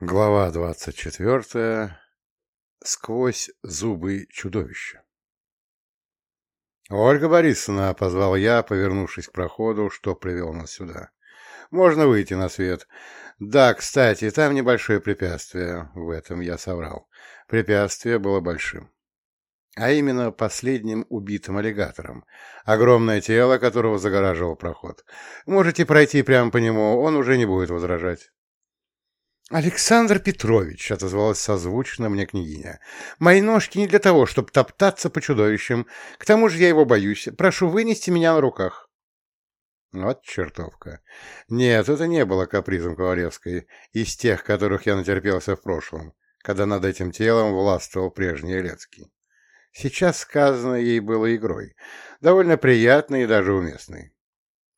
Глава двадцать четвертая. Сквозь зубы чудовища. «Ольга Борисовна», — позвал я, повернувшись к проходу, что привел нас сюда. «Можно выйти на свет. Да, кстати, там небольшое препятствие. В этом я соврал. Препятствие было большим. А именно последним убитым аллигатором. Огромное тело, которого загораживал проход. Можете пройти прямо по нему, он уже не будет возражать». «Александр Петрович», — отозвалась созвучно мне княгиня, — «мои ножки не для того, чтобы топтаться по чудовищам. К тому же я его боюсь. Прошу вынести меня на руках». Вот чертовка. Нет, это не было капризом Ковалевской, из тех, которых я натерпелся в прошлом, когда над этим телом властвовал прежний Елецкий. Сейчас сказано ей было игрой, довольно приятной и даже уместной.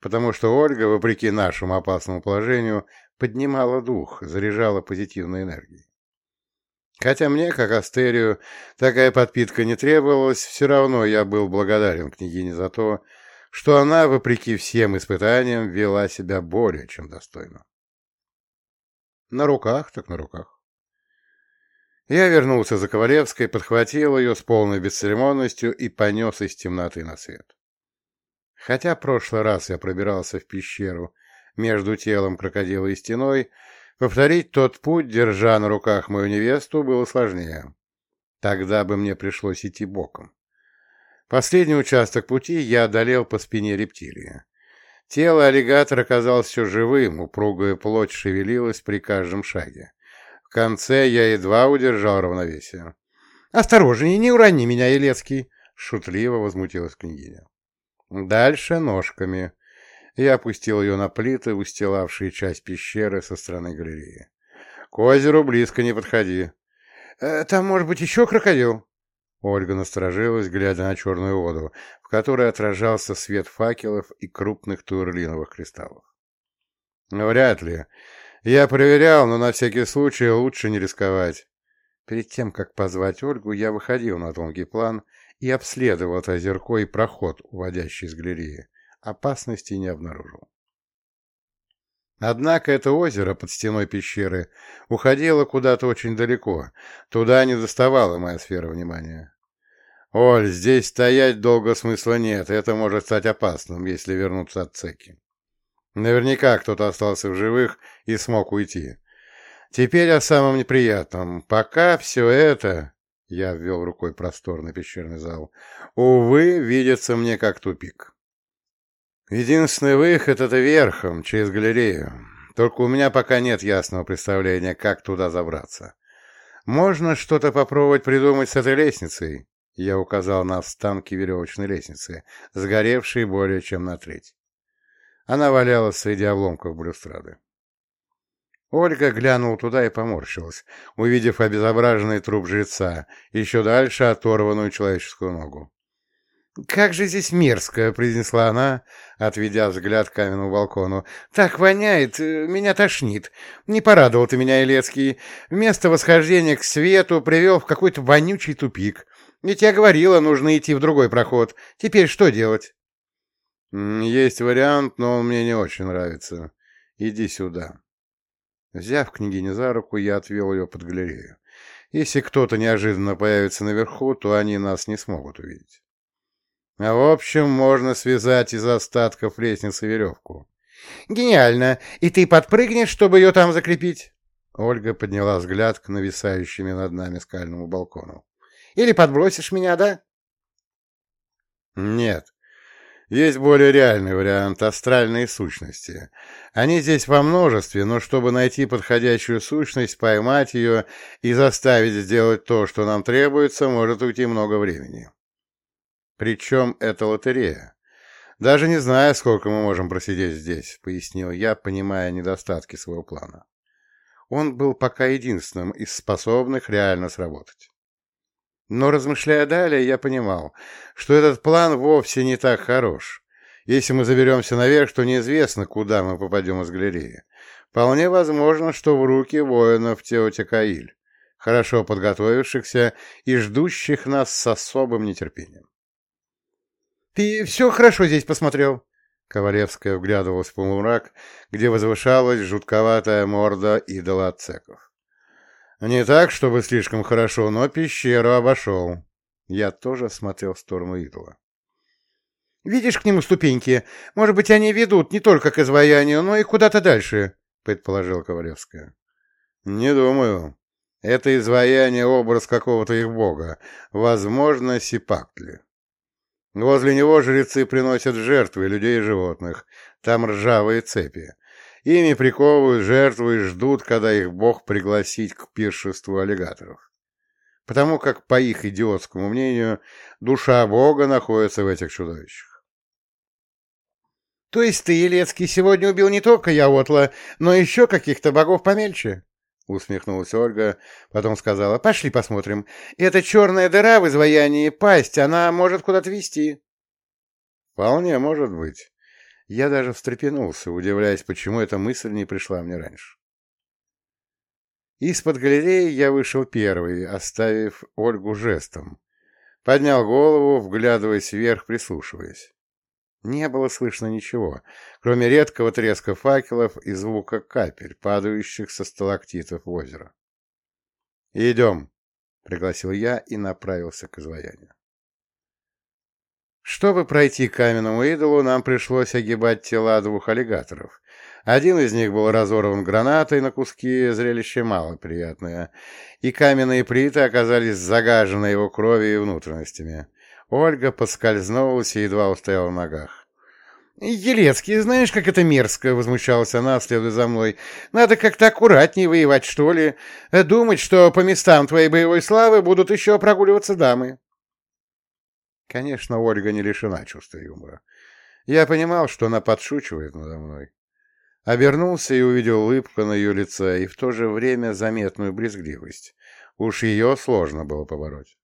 Потому что Ольга, вопреки нашему опасному положению, поднимала дух, заряжала позитивной энергией. Хотя мне, как Астерию, такая подпитка не требовалась, все равно я был благодарен княгине за то, что она, вопреки всем испытаниям, вела себя более чем достойно. На руках, так на руках. Я вернулся за Ковалевской, подхватил ее с полной бесцеремонностью и понес из темноты на свет. Хотя прошлый раз я пробирался в пещеру между телом крокодила и стеной, повторить тот путь, держа на руках мою невесту, было сложнее. Тогда бы мне пришлось идти боком. Последний участок пути я одолел по спине рептилии. Тело аллигатора оказалось все живым, упругая плоть шевелилась при каждом шаге. В конце я едва удержал равновесие. «Осторожнее, не урони меня, Елецкий!» — шутливо возмутилась княгиня. «Дальше ножками», я опустил ее на плиты, устилавшие часть пещеры со стороны галереи. «К озеру близко не подходи». «Э, «Там, может быть, еще крокодил?» Ольга насторожилась, глядя на черную воду, в которой отражался свет факелов и крупных турлиновых кристаллов. «Вряд ли. Я проверял, но на всякий случай лучше не рисковать». Перед тем, как позвать Ольгу, я выходил на тонкий план и обследовал это озерко и проход, уводящий из галереи опасности не обнаружил. Однако это озеро под стеной пещеры уходило куда-то очень далеко, туда не доставала моя сфера внимания. «Оль, здесь стоять долго смысла нет, это может стать опасным, если вернуться от цеки. Наверняка кто-то остался в живых и смог уйти. Теперь о самом неприятном. Пока все это...» Я ввел рукой просторный пещерный зал. «Увы, видится мне как тупик». Единственный выход — это верхом, через галерею. Только у меня пока нет ясного представления, как туда забраться. Можно что-то попробовать придумать с этой лестницей. Я указал на останки веревочной лестницы, сгоревшей более чем на треть. Она валялась среди обломков блюстрады. Ольга глянула туда и поморщилась, увидев обезображенный труп жреца, еще дальше оторванную человеческую ногу. «Как же здесь мерзко!» — произнесла она, отведя взгляд к каменному балкону. «Так воняет, э, меня тошнит. Не порадовал ты меня, Илецкий. Вместо восхождения к свету привел в какой-то вонючий тупик. Ведь я говорила, нужно идти в другой проход. Теперь что делать?» «Есть вариант, но он мне не очень нравится. Иди сюда». Взяв княгиню за руку, я отвел ее под галерею. Если кто-то неожиданно появится наверху, то они нас не смогут увидеть. А в общем, можно связать из остатков лестницы веревку. Гениально! И ты подпрыгнешь, чтобы ее там закрепить? Ольга подняла взгляд к нависающими над нами скальному балкону. Или подбросишь меня, да? Нет. Есть более реальный вариант — астральные сущности. Они здесь во множестве, но чтобы найти подходящую сущность, поймать ее и заставить сделать то, что нам требуется, может уйти много времени. Причем это лотерея. Даже не знаю, сколько мы можем просидеть здесь, пояснил я, понимая недостатки своего плана. Он был пока единственным из способных реально сработать. Но, размышляя далее, я понимал, что этот план вовсе не так хорош. Если мы заберемся наверх, то неизвестно, куда мы попадем из галереи. Вполне возможно, что в руки воинов Теотикаиль, хорошо подготовившихся и ждущих нас с особым нетерпением. «Ты все хорошо здесь посмотрел?» Ковалевская вглядывалась в полумрак, где возвышалась жутковатая морда идола Ацеков. Не так, чтобы слишком хорошо, но пещеру обошел. Я тоже смотрел в сторону идола. «Видишь к нему ступеньки? Может быть, они ведут не только к изваянию, но и куда-то дальше», — предположила Ковалевская. «Не думаю. Это изваяние — образ какого-то их бога, возможно, Сипактли. Возле него жрецы приносят жертвы людей и животных, там ржавые цепи. Ими приковывают жертву и ждут, когда их бог пригласить к пиршеству аллигаторов. Потому как, по их идиотскому мнению, душа бога находится в этих чудовищах. — То есть ты, Елецкий, сегодня убил не только Яотла, но еще каких-то богов помельче? — усмехнулась Ольга, потом сказала, — пошли посмотрим. Эта черная дыра в изваянии пасть, она может куда-то вести. — Вполне может быть. Я даже встрепенулся, удивляясь, почему эта мысль не пришла мне раньше. Из-под галереи я вышел первый, оставив Ольгу жестом. Поднял голову, вглядываясь вверх, прислушиваясь. Не было слышно ничего, кроме редкого треска факелов и звука капель, падающих со сталактитов в озеро. «Идем», — пригласил я и направился к изваянию. Чтобы пройти к каменному идолу, нам пришлось огибать тела двух аллигаторов. Один из них был разорван гранатой на куски, зрелище малоприятное, и каменные плиты оказались загажены его кровью и внутренностями. Ольга поскользнулась и едва устояла в ногах. «Елецкий, знаешь, как это мерзко!» — возмущалась она, следуя за мной. «Надо как-то аккуратнее воевать, что ли. Думать, что по местам твоей боевой славы будут еще прогуливаться дамы». Конечно, Ольга не лишена чувства юмора. Я понимал, что она подшучивает надо мной. Обернулся и увидел улыбку на ее лице и в то же время заметную брезгливость. Уж ее сложно было побороть.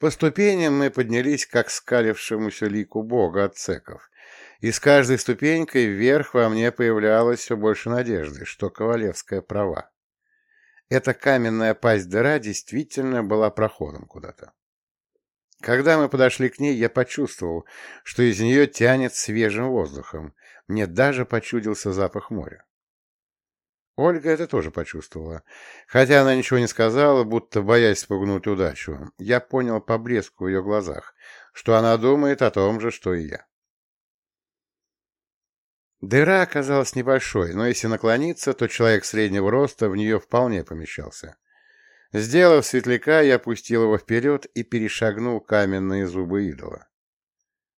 По ступеням мы поднялись как скалившемуся лику бога от цеков, и с каждой ступенькой вверх во мне появлялось все больше надежды, что Ковалевская права. Эта каменная пасть-дыра действительно была проходом куда-то. Когда мы подошли к ней, я почувствовал, что из нее тянет свежим воздухом. Мне даже почудился запах моря. Ольга это тоже почувствовала. Хотя она ничего не сказала, будто боясь спугнуть удачу, я понял по блеску в ее глазах, что она думает о том же, что и я. Дыра оказалась небольшой, но если наклониться, то человек среднего роста в нее вполне помещался. Сделав светляка, я опустил его вперед и перешагнул каменные зубы идола.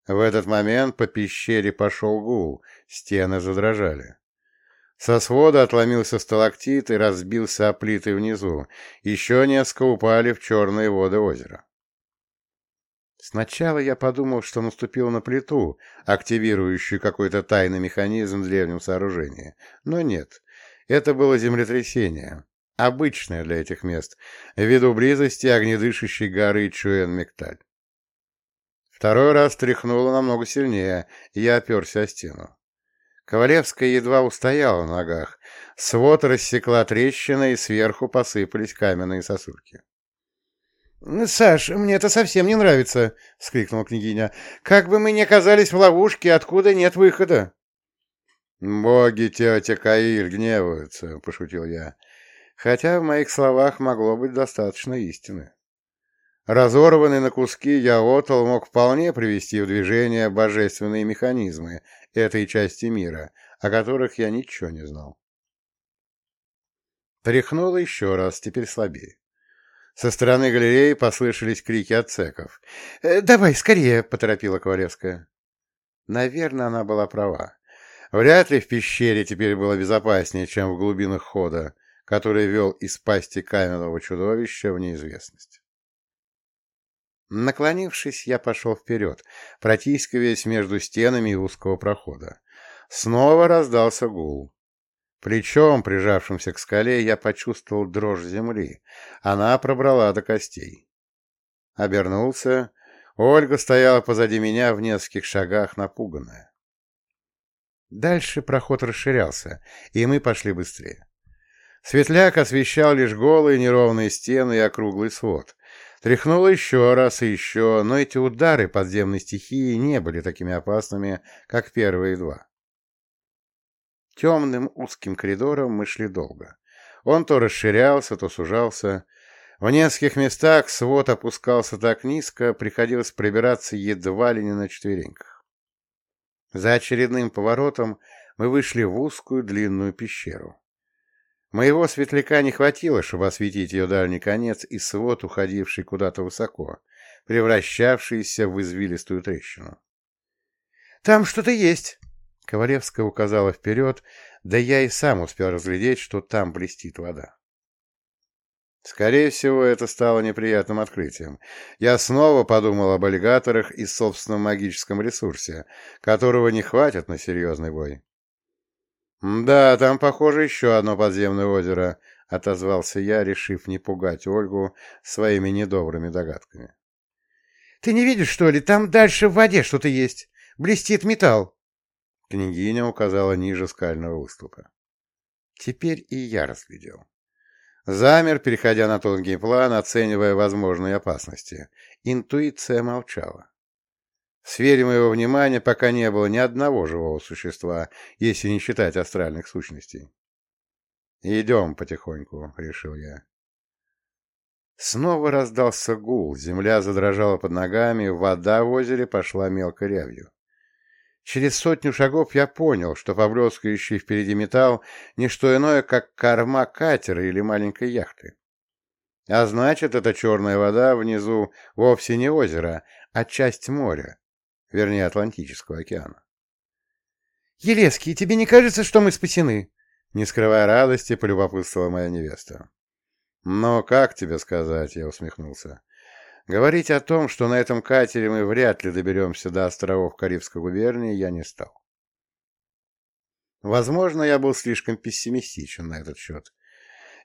В этот момент по пещере пошел гул, стены задрожали. Со свода отломился сталактит и разбился о плиты внизу, еще несколько упали в черные воды озера. Сначала я подумал, что наступил на плиту, активирующую какой-то тайный механизм в древнем сооружении. Но нет, это было землетрясение, обычное для этих мест, ввиду близости огнедышащей горы Чуэн-Мекталь. Второй раз тряхнуло намного сильнее, и я оперся о стену. Ковалевская едва устояла на ногах, свод рассекла трещина, и сверху посыпались каменные сосульки. — Саш, мне это совсем не нравится, — вскрикнула княгиня. — Как бы мы ни оказались в ловушке, откуда нет выхода. — Боги тетя Каиль гневаются, — пошутил я, хотя в моих словах могло быть достаточно истины. Разорванный на куски Яотл мог вполне привести в движение божественные механизмы этой части мира, о которых я ничего не знал. Тряхнуло еще раз, теперь слабее. Со стороны галереи послышались крики отцеков. «Э, «Давай, скорее!» — поторопила Ковалевская. Наверное, она была права. Вряд ли в пещере теперь было безопаснее, чем в глубинах хода, который вел из пасти каменного чудовища в неизвестность. Наклонившись, я пошел вперед, протискиваясь между стенами узкого прохода. Снова раздался гул. Плечом, прижавшимся к скале, я почувствовал дрожь земли. Она пробрала до костей. Обернулся. Ольга стояла позади меня в нескольких шагах, напуганная. Дальше проход расширялся, и мы пошли быстрее. Светляк освещал лишь голые неровные стены и округлый свод. Тряхнуло еще раз и еще, но эти удары подземной стихии не были такими опасными, как первые два. Темным узким коридором мы шли долго. Он то расширялся, то сужался. В нескольких местах свод опускался так низко, приходилось пробираться едва ли не на четвереньках. За очередным поворотом мы вышли в узкую длинную пещеру. Моего светляка не хватило, чтобы осветить ее дальний конец и свод, уходивший куда-то высоко, превращавшийся в извилистую трещину. «Там что-то есть!» Ковалевская указала вперед, да я и сам успел разглядеть, что там блестит вода. Скорее всего, это стало неприятным открытием. Я снова подумал об аллигаторах и собственном магическом ресурсе, которого не хватит на серьезный бой. «Да, там, похоже, еще одно подземное озеро», — отозвался я, решив не пугать Ольгу своими недобрыми догадками. «Ты не видишь, что ли? Там дальше в воде что-то есть. Блестит металл». Княгиня указала ниже скального выступа. Теперь и я разглядел. Замер, переходя на тонкий план, оценивая возможные опасности. Интуиция молчала. Сфере моего внимания пока не было ни одного живого существа, если не считать астральных сущностей. «Идем потихоньку», — решил я. Снова раздался гул, земля задрожала под ногами, вода в озере пошла мелко рябью. Через сотню шагов я понял, что поблескающий впереди металл — не что иное, как корма катера или маленькой яхты. А значит, эта черная вода внизу вовсе не озеро, а часть моря, вернее, Атлантического океана. «Елецкий, тебе не кажется, что мы спасены?» Не скрывая радости, полюбопытствовала моя невеста. «Но как тебе сказать?» — я усмехнулся. Говорить о том, что на этом катере мы вряд ли доберемся до островов Карибской губернии, я не стал. Возможно, я был слишком пессимистичен на этот счет.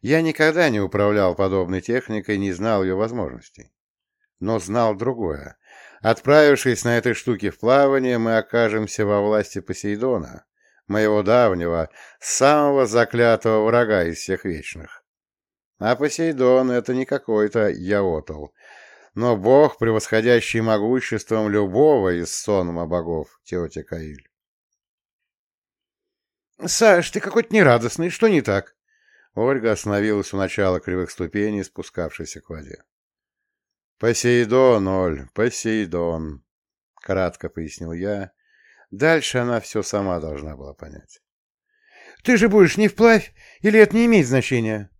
Я никогда не управлял подобной техникой, не знал ее возможностей. Но знал другое. Отправившись на этой штуке в плавание, мы окажемся во власти Посейдона, моего давнего, самого заклятого врага из всех вечных. А Посейдон — это не какой-то Яотл, но бог, превосходящий могуществом любого из сонма богов, тетя Каиль. «Саш, ты какой-то нерадостный, что не так?» Ольга остановилась у начала кривых ступеней, спускавшейся к воде. «Посейдон, Оль, Посейдон», — кратко пояснил я. Дальше она все сама должна была понять. «Ты же будешь не вплавь, или это не имеет значения?»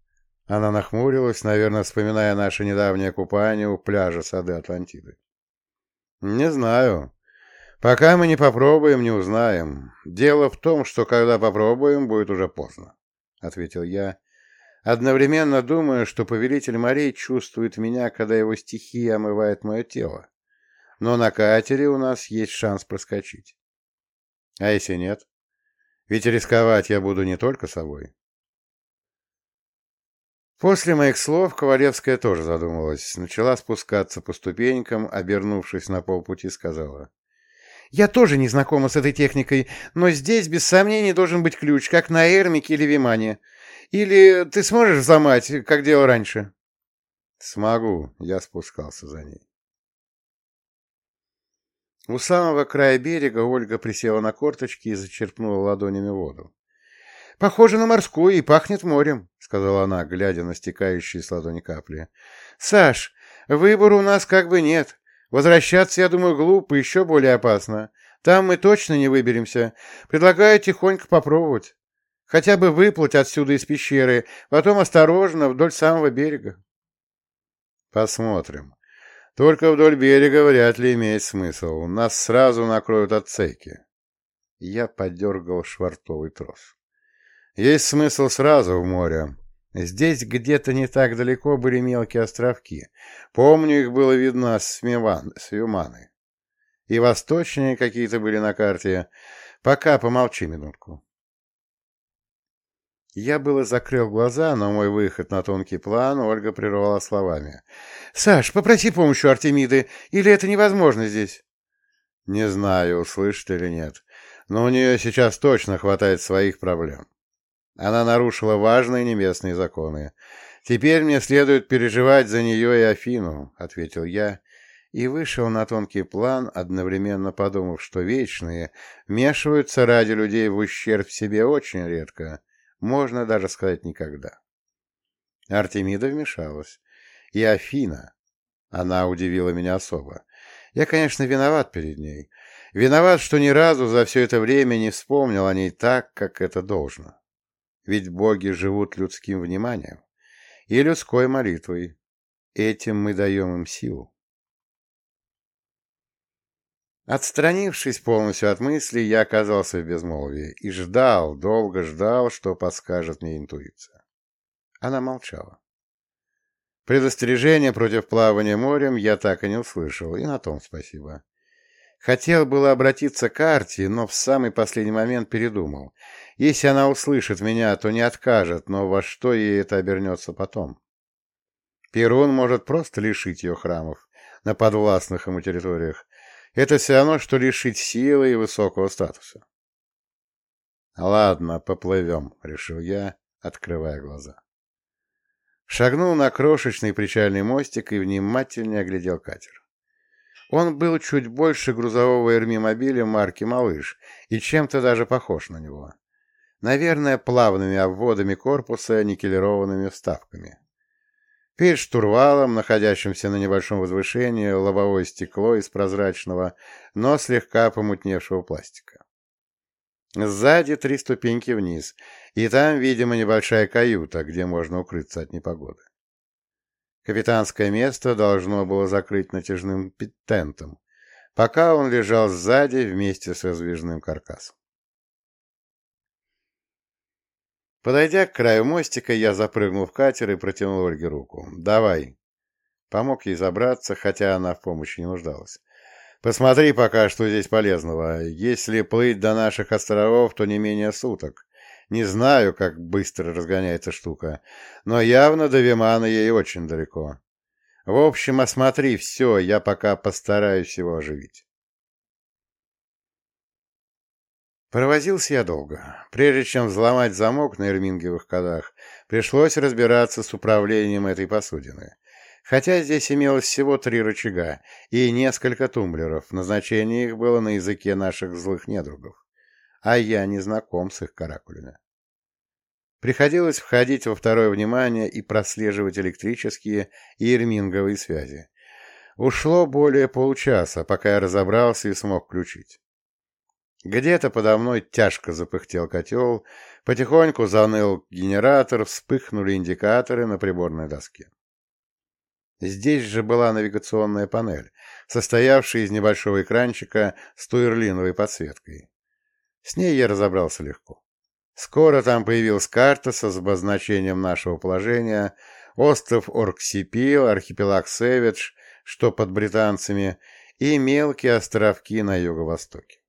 Она нахмурилась, наверное, вспоминая наше недавнее купание у пляжа сады Атлантиды. «Не знаю. Пока мы не попробуем, не узнаем. Дело в том, что когда попробуем, будет уже поздно», — ответил я, одновременно думая, что повелитель морей чувствует меня, когда его стихия омывает мое тело. Но на катере у нас есть шанс проскочить. А если нет? Ведь рисковать я буду не только собой. После моих слов Ковалевская тоже задумалась, начала спускаться по ступенькам, обернувшись на полпути, сказала. «Я тоже не знакома с этой техникой, но здесь без сомнений должен быть ключ, как на Эрмике или Вимане. Или ты сможешь взломать, как делал раньше?» «Смогу», — я спускался за ней. У самого края берега Ольга присела на корточки и зачерпнула ладонями воду. — Похоже на морскую и пахнет морем, — сказала она, глядя на стекающие с ладони капли. — Саш, выбора у нас как бы нет. Возвращаться, я думаю, глупо, еще более опасно. Там мы точно не выберемся. Предлагаю тихонько попробовать. Хотя бы выплыть отсюда из пещеры, потом осторожно вдоль самого берега. Посмотрим. Только вдоль берега вряд ли имеет смысл. Нас сразу накроют отцейки. Я подергал швартовый трос. Есть смысл сразу в море. Здесь где-то не так далеко были мелкие островки. Помню, их было видно с, Миван, с Юманы. И восточнее какие-то были на карте. Пока помолчи минутку. Я было закрыл глаза, но мой выход на тонкий план Ольга прервала словами. — Саш, попроси помощи Артемиды, или это невозможно здесь? — Не знаю, услышит или нет, но у нее сейчас точно хватает своих проблем. Она нарушила важные небесные законы. Теперь мне следует переживать за нее и Афину, — ответил я, и вышел на тонкий план, одновременно подумав, что вечные вмешиваются ради людей в ущерб себе очень редко, можно даже сказать никогда. Артемида вмешалась. И Афина. Она удивила меня особо. Я, конечно, виноват перед ней. Виноват, что ни разу за все это время не вспомнил о ней так, как это должно. Ведь боги живут людским вниманием и людской молитвой. Этим мы даем им силу. Отстранившись полностью от мыслей, я оказался в безмолвии и ждал, долго ждал, что подскажет мне интуиция. Она молчала. Предостережение против плавания морем я так и не услышал, и на том спасибо. Хотел было обратиться к Арти, но в самый последний момент передумал. Если она услышит меня, то не откажет, но во что ей это обернется потом? Перун может просто лишить ее храмов на подвластных ему территориях, это все равно, что лишить силы и высокого статуса. «Ладно, поплывем», — решил я, открывая глаза. Шагнул на крошечный причальный мостик и внимательно оглядел катер. Он был чуть больше грузового эрмимобиля марки «Малыш» и чем-то даже похож на него. Наверное, плавными обводами корпуса никелированными вставками. Перед штурвалом, находящимся на небольшом возвышении, лобовое стекло из прозрачного, но слегка помутневшего пластика. Сзади три ступеньки вниз, и там, видимо, небольшая каюта, где можно укрыться от непогоды. Капитанское место должно было закрыть натяжным тентом, пока он лежал сзади вместе с раздвижным каркасом. Подойдя к краю мостика, я запрыгнул в катер и протянул Ольге руку. «Давай». Помог ей забраться, хотя она в помощи не нуждалась. «Посмотри пока, что здесь полезного. Если плыть до наших островов, то не менее суток. Не знаю, как быстро разгоняется штука, но явно до Вимана ей очень далеко. В общем, осмотри все, я пока постараюсь его оживить». Провозился я долго. Прежде чем взломать замок на эрмингевых кодах, пришлось разбираться с управлением этой посудины. Хотя здесь имелось всего три рычага и несколько тумблеров, назначение их было на языке наших злых недругов, а я не знаком с их каракулями. Приходилось входить во второе внимание и прослеживать электрические и эрминговые связи. Ушло более получаса, пока я разобрался и смог включить. Где-то подо мной тяжко запыхтел котел, потихоньку заныл генератор, вспыхнули индикаторы на приборной доске. Здесь же была навигационная панель, состоявшая из небольшого экранчика с туерлиновой подсветкой. С ней я разобрался легко. Скоро там появилась карта с обозначением нашего положения, остров Орксипил, архипелаг Сэвидж, что под британцами, и мелкие островки на юго-востоке.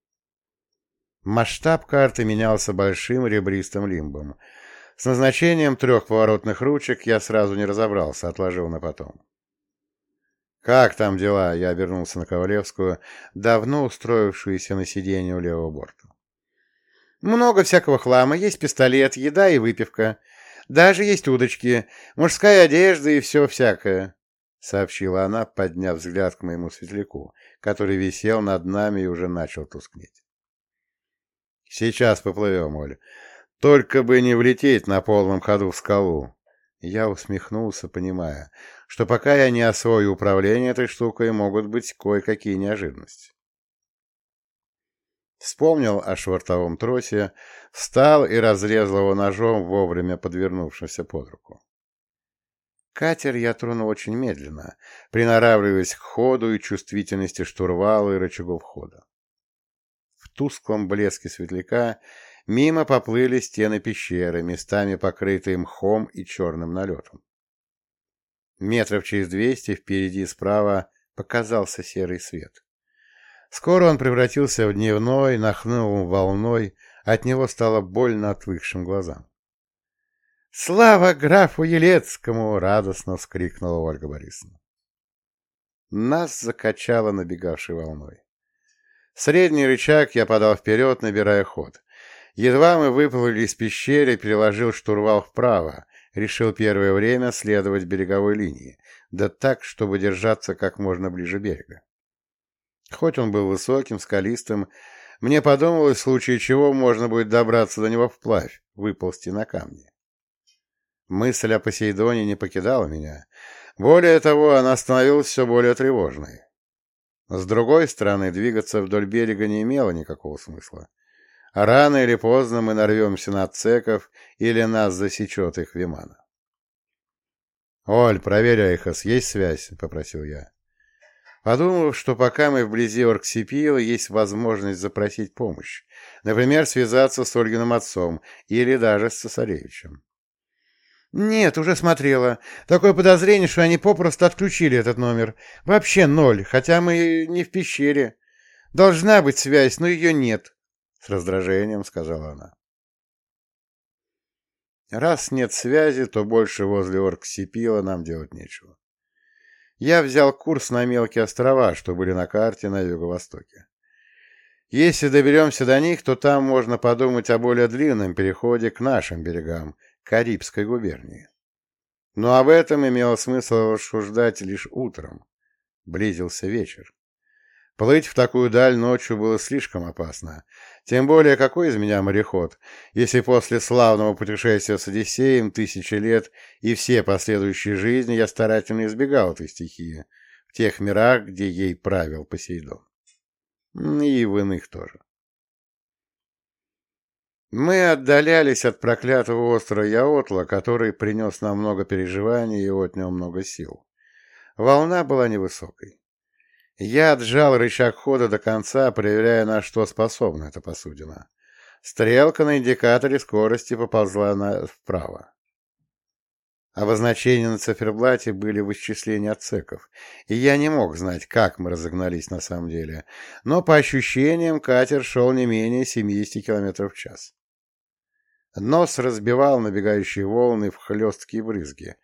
Масштаб карты менялся большим ребристым лимбом. С назначением трех поворотных ручек я сразу не разобрался, отложил на потом. «Как там дела?» — я обернулся на Ковалевскую, давно устроившуюся на сиденье у левого борта. «Много всякого хлама, есть пистолет, еда и выпивка. Даже есть удочки, мужская одежда и все всякое», — сообщила она, подняв взгляд к моему светляку, который висел над нами и уже начал тускнеть. Сейчас поплывем, Оль. Только бы не влететь на полном ходу в скалу. Я усмехнулся, понимая, что пока я не освою управление этой штукой, могут быть кое-какие неожиданности. Вспомнил о швартовом тросе, встал и разрезал его ножом, вовремя подвернувшимся под руку. Катер я тронул очень медленно, приноравливаясь к ходу и чувствительности штурвала и рычагов хода тусклом блеске светляка мимо поплыли стены пещеры, местами покрытые мхом и черным налетом. Метров через двести впереди и справа показался серый свет. Скоро он превратился в дневной, нахнул волной, от него стало больно отвыкшим глазам. «Слава графу Елецкому!» — радостно вскрикнула Ольга Борисовна. Нас закачало набегавшей волной. Средний рычаг я подал вперед, набирая ход. Едва мы выплыли из пещеры, переложил штурвал вправо, решил первое время следовать береговой линии, да так, чтобы держаться как можно ближе берега. Хоть он был высоким, скалистым, мне подумалось, в случае чего можно будет добраться до него вплавь, выползти на камни. Мысль о Посейдоне не покидала меня. Более того, она становилась все более тревожной. С другой стороны, двигаться вдоль берега не имело никакого смысла. Рано или поздно мы нарвемся на цеков или нас засечет их Вимана. «Оль, проверь, Айхас, есть связь?» — попросил я. Подумав, что пока мы вблизи Орксипила, есть возможность запросить помощь. Например, связаться с Ольгиным отцом или даже с цесаревичем. «Нет, уже смотрела. Такое подозрение, что они попросту отключили этот номер. Вообще ноль, хотя мы не в пещере. Должна быть связь, но ее нет», — с раздражением сказала она. Раз нет связи, то больше возле Орксипила нам делать нечего. Я взял курс на мелкие острова, что были на карте на юго-востоке. Если доберемся до них, то там можно подумать о более длинном переходе к нашим берегам, Карибской губернии. Но об этом имело смысл рассуждать лишь утром. Близился вечер. Плыть в такую даль ночью было слишком опасно. Тем более, какой из меня мореход, если после славного путешествия с Одиссеем тысячи лет и все последующие жизни я старательно избегал этой стихии, в тех мирах, где ей правил Посейдон. И в иных тоже. Мы отдалялись от проклятого острова Яотла, который принес нам много переживаний и отнял много сил. Волна была невысокой. Я отжал рычаг хода до конца, проверяя, на что способна эта посудина. Стрелка на индикаторе скорости поползла на... вправо. Обозначения на циферблате были в исчислении отсеков, и я не мог знать, как мы разогнались на самом деле, но по ощущениям катер шел не менее 70 км в час. Нос разбивал набегающие волны в хлесткие брызги.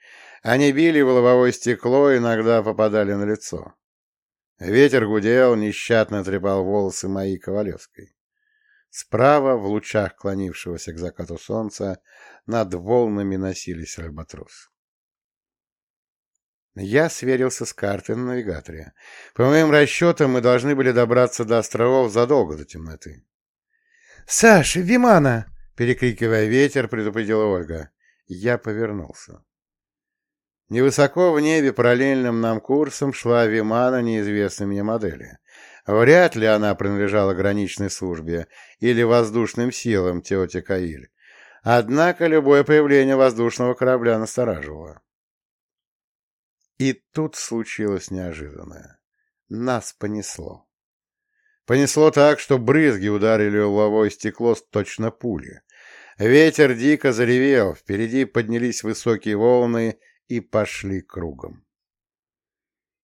Они били в лобовое стекло, иногда попадали на лицо. Ветер гудел, нещадно трепал волосы моей Ковалевской. Справа, в лучах клонившегося к закату солнца, над волнами носились альбатрос. Я сверился с картой на навигаторе. По моим расчетам, мы должны были добраться до островов задолго до темноты. — Саш, Вимана! — перекрикивая ветер, предупредила Ольга. Я повернулся. Невысоко в небе параллельным нам курсом шла Вимана неизвестной мне модели. Вряд ли она принадлежала граничной службе или воздушным силам тети Каиль. Однако любое появление воздушного корабля настораживало. И тут случилось неожиданное. Нас понесло. Понесло так, что брызги ударили лобовое стекло точно пули. Ветер дико заревел, впереди поднялись высокие волны и пошли кругом.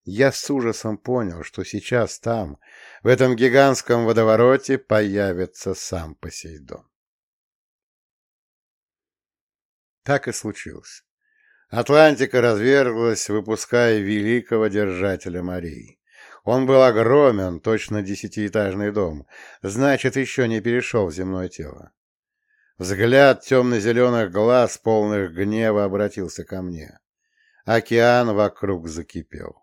Я с ужасом понял, что сейчас там, в этом гигантском водовороте, появится сам Посейдон. Так и случилось. Атлантика разверглась, выпуская великого держателя морей. Он был огромен, точно десятиэтажный дом, значит, еще не перешел в земное тело. Взгляд темно-зеленых глаз, полных гнева, обратился ко мне. Океан вокруг закипел.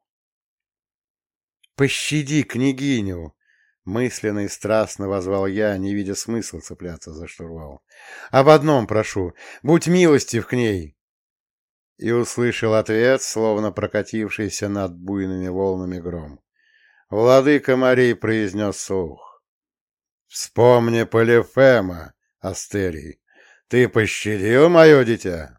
«Пощади княгиню!» — мысленно и страстно возвал я, не видя смысла цепляться за штурвал. «Об одном прошу, будь милостив к ней!» И услышал ответ, словно прокатившийся над буйными волнами гром. Владыка морей произнес слух. «Вспомни Полифема, Астерий. Ты пощадил мое дитя?»